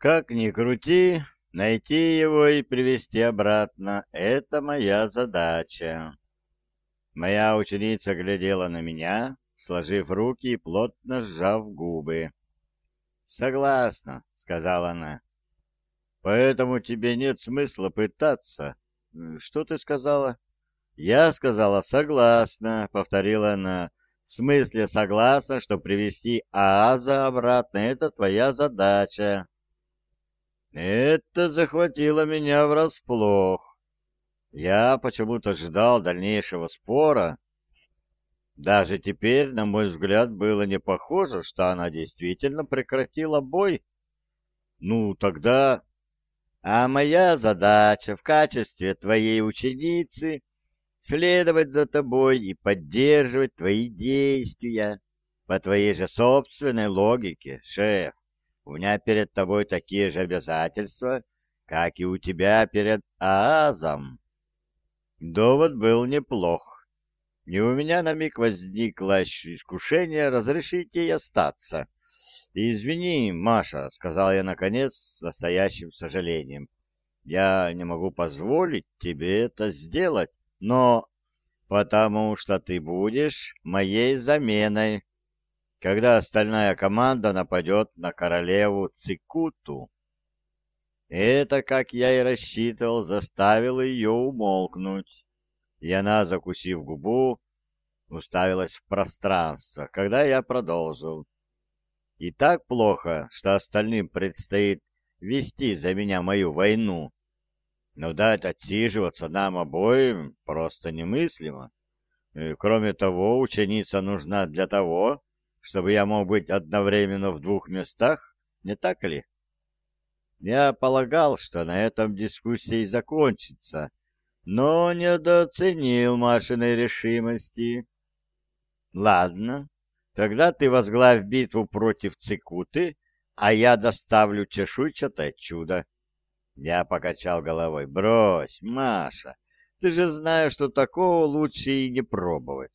Как ни крути, найти его и привести обратно — это моя задача. Моя ученица глядела на меня, сложив руки и плотно сжав губы. «Согласна», — сказала она. «Поэтому тебе нет смысла пытаться». «Что ты сказала?» «Я сказала «согласна», — повторила она. «В смысле согласна, что привести Ааза обратно — это твоя задача». Это захватило меня врасплох. Я почему-то ждал дальнейшего спора. Даже теперь, на мой взгляд, было не похоже, что она действительно прекратила бой. Ну, тогда... А моя задача в качестве твоей ученицы следовать за тобой и поддерживать твои действия по твоей же собственной логике, шеф. У меня перед тобой такие же обязательства, как и у тебя перед Аазом. Довод был неплох, и у меня на миг возникло искушение разрешить ей остаться. «Извини, Маша», — сказал я наконец с настоящим сожалением. «Я не могу позволить тебе это сделать, но потому что ты будешь моей заменой когда остальная команда нападет на королеву Цикуту. Это, как я и рассчитывал, заставило ее умолкнуть, и она, закусив губу, уставилась в пространство, когда я продолжил. И так плохо, что остальным предстоит вести за меня мою войну. Но дать отсиживаться нам обоим просто немыслимо. И, кроме того, ученица нужна для того, чтобы я мог быть одновременно в двух местах, не так ли? Я полагал, что на этом дискуссия и закончится, но недооценил Машиной решимости. Ладно, тогда ты возглавь битву против Цикуты, а я доставлю чешуйчатое чудо. Я покачал головой. Брось, Маша, ты же знаешь, что такого лучше и не пробовать.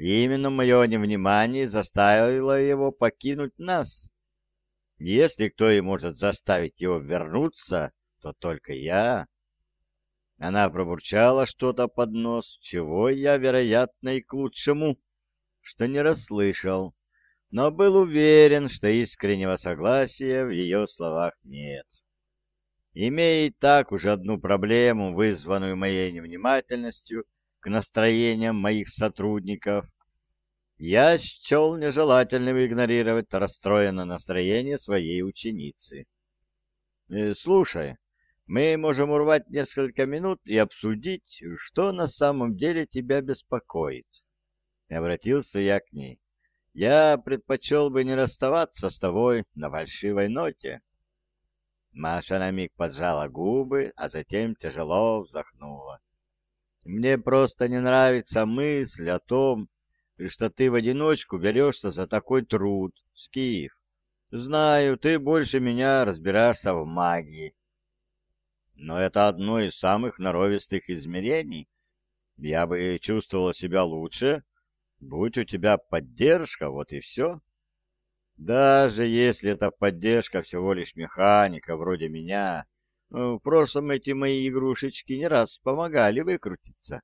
И именно мое невнимание заставило его покинуть нас. Если кто и может заставить его вернуться, то только я. Она пробурчала что-то под нос, чего я, вероятно, и к лучшему, что не расслышал, но был уверен, что искреннего согласия в ее словах нет. Имея и так уже одну проблему, вызванную моей невнимательностью, к настроениям моих сотрудников, я счел нежелательным игнорировать расстроенное настроение своей ученицы. «Э, «Слушай, мы можем урвать несколько минут и обсудить, что на самом деле тебя беспокоит». Обратился я к ней. «Я предпочел бы не расставаться с тобой на фальшивой ноте». Маша на миг поджала губы, а затем тяжело вздохнула. Мне просто не нравится мысль о том, что ты в одиночку берешься за такой труд, Скиф. Знаю, ты больше меня разбираешься в магии. Но это одно из самых норовистых измерений. Я бы чувствовала себя лучше, будь у тебя поддержка, вот и все. Даже если эта поддержка всего лишь механика, вроде меня, в прошлом эти мои игрушечки не раз помогали выкрутиться.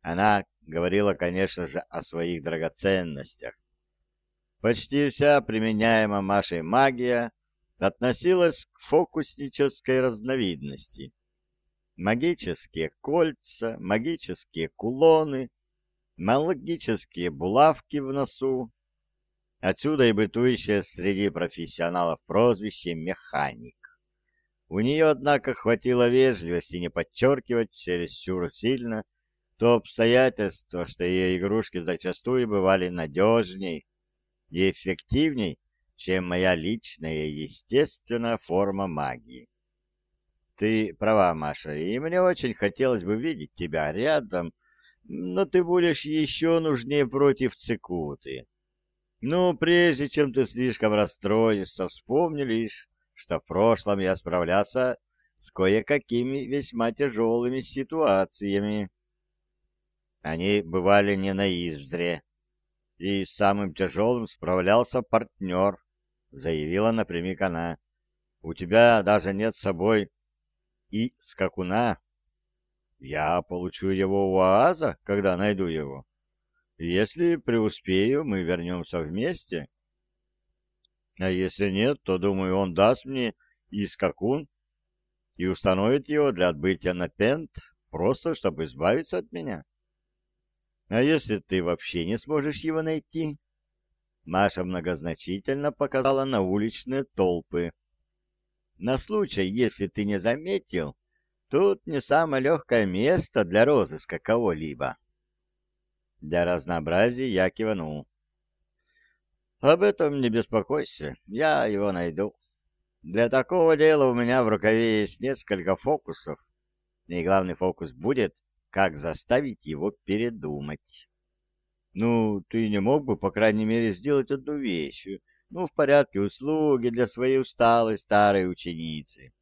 Она говорила, конечно же, о своих драгоценностях. Почти вся применяемая Машей магия относилась к фокуснической разновидности. Магические кольца, магические кулоны, магические булавки в носу. Отсюда и бытующее среди профессионалов прозвище «механик». У нее, однако, хватило вежливости не подчеркивать чересчур сильно то обстоятельство, что ее игрушки зачастую бывали надежней и эффективней, чем моя личная естественная форма магии. Ты права, Маша, и мне очень хотелось бы видеть тебя рядом, но ты будешь еще нужнее против цикуты. Ну, прежде чем ты слишком расстроишься, вспомни лишь, что в прошлом я справлялся с кое-какими весьма тяжелыми ситуациями. Они бывали не на изре, и самым тяжелым справлялся партнер, заявила напрямик она. У тебя даже нет с собой и скакуна. Я получу его у Ааза, когда найду его. Если преуспею, мы вернемся вместе. А если нет, то, думаю, он даст мне и скакун и установит его для отбытия на Пент, просто чтобы избавиться от меня. А если ты вообще не сможешь его найти? Маша многозначительно показала на уличные толпы. На случай, если ты не заметил, тут не самое легкое место для розыска кого-либо. Для разнообразия я кивнул. Об этом не беспокойся, я его найду. Для такого дела у меня в рукаве есть несколько фокусов, и главный фокус будет, как заставить его передумать. Ну, ты не мог бы, по крайней мере, сделать одну вещь, ну, в порядке услуги для своей усталой старой ученицы.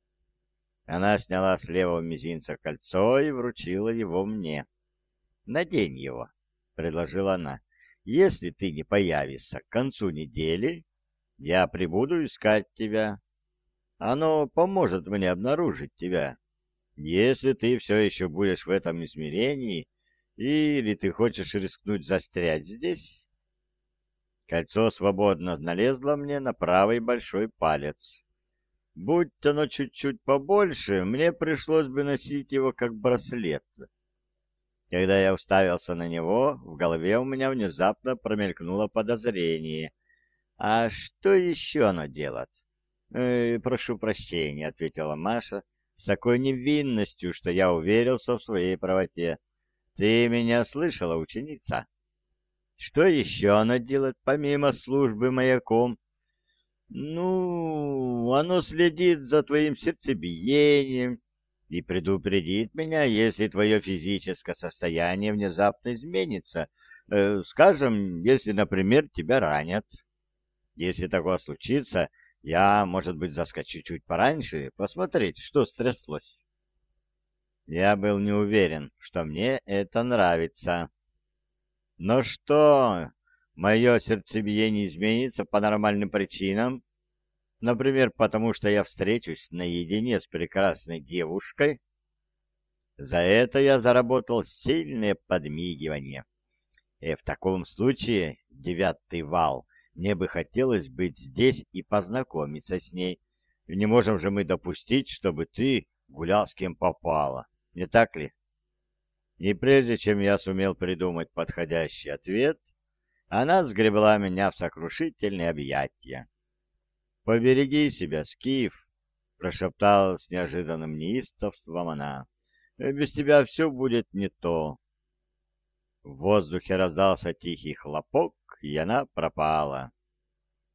Она сняла с левого мизинца кольцо и вручила его мне. «Надень его», — предложила она. «Если ты не появишься к концу недели, я прибуду искать тебя. Оно поможет мне обнаружить тебя. Если ты все еще будешь в этом измерении, или ты хочешь рискнуть застрять здесь, Кольцо свободно налезло мне на правый большой палец. Будь оно чуть-чуть побольше, мне пришлось бы носить его как браслет. Когда я уставился на него, в голове у меня внезапно промелькнуло подозрение. «А что еще оно делает?» э, «Прошу прощения», — ответила Маша с такой невинностью, что я уверился в своей правоте. «Ты меня слышала, ученица?» Что еще она делает, помимо службы маяком? Ну, оно следит за твоим сердцебиением и предупредит меня, если твое физическое состояние внезапно изменится. Э, скажем, если, например, тебя ранят. Если такое случится, я, может быть, заскочу чуть пораньше, посмотреть, что стряслось. Я был не уверен, что мне это нравится. Но что, мое сердцебиение изменится по нормальным причинам? Например, потому что я встречусь наедине с прекрасной девушкой? За это я заработал сильное подмигивание. И в таком случае, девятый вал, мне бы хотелось быть здесь и познакомиться с ней. Не можем же мы допустить, чтобы ты гулял с кем попало, не так ли? И прежде чем я сумел придумать подходящий ответ, она сгребла меня в сокрушительные объятия. «Побереги себя, Скиф!» — прошептал с неожиданным неистовством она. «Без тебя все будет не то». В воздухе раздался тихий хлопок, и она пропала.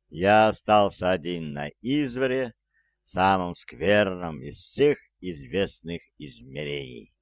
Я остался один на изворе, самом скверном из всех известных измерений.